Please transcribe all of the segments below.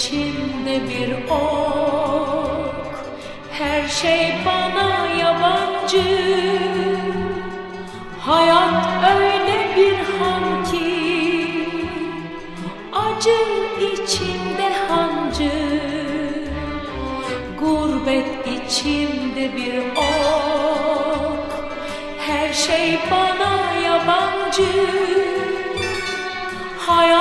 içimde bir ok. Her şey bana yabancı. Hayat öyle bir han ki Acı içimde hancı. Gurbet içimde bir ok. Her şey bana yabancı. Hayat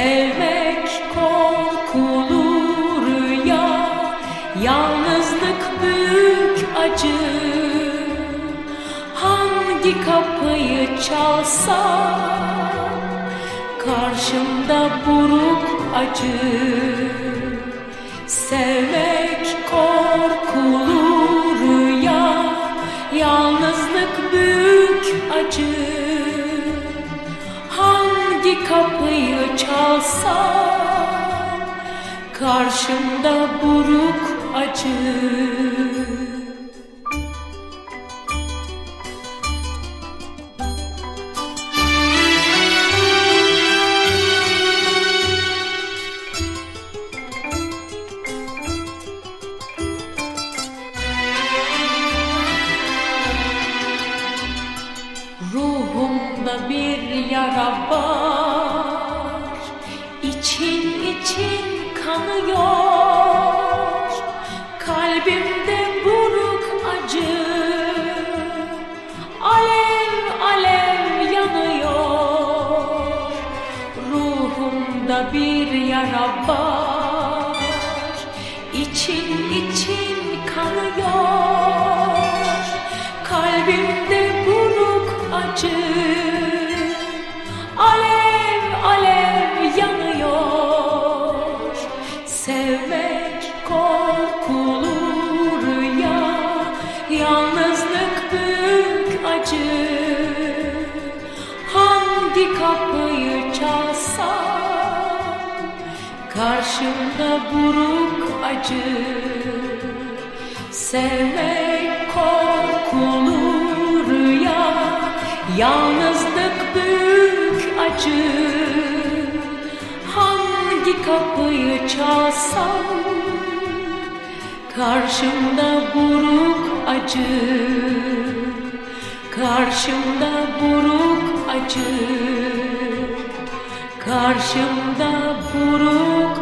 Sevmek korkulu rüya Yalnızlık büyük acı. Hangi kapıyı çalsam Karşımda buruk acı. Sevmek korkulu kapıyı çalsam Karşımda buruk acı. Ruhumda bir yara var İçin kanıyor. Kalbimde buruk acı Alev alev yanıyor. Ruhumda bir yara var İçin için kanıyor acı Hangi kapıyı çalsam Karşımda buruk acı Sevmek korkulu rüya Yalnızlık büyük acı Hangi kapıyı çalsam Karşımda buruk acı Karşımda buruk acı. Karşımda buruk